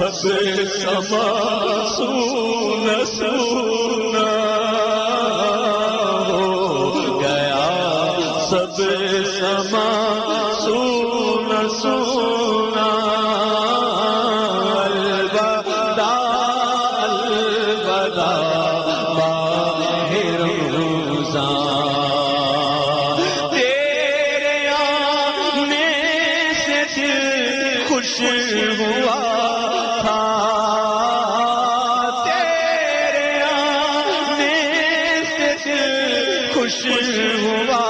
سب سما سونا سونا ہو گیا۔ سب سما سونا سونا۔ الوداع الوداع۔ خوش ہوا۔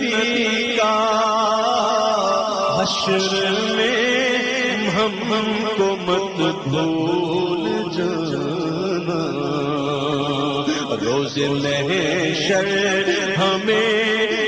نبی کا حشر میں ہم کو مت بھول جانا۔ روز محشر ہمیں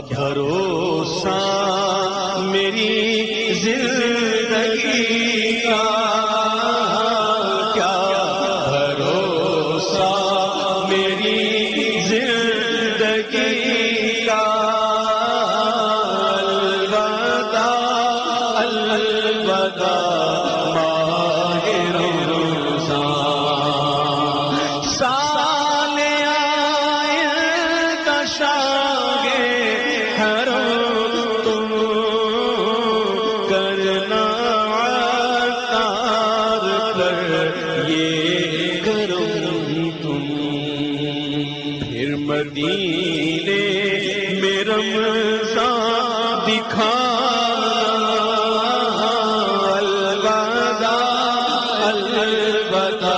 بھرو یہ کرو تم۔ پھر مدینے میرا مزا دکھا۔ الوداع الوداع۔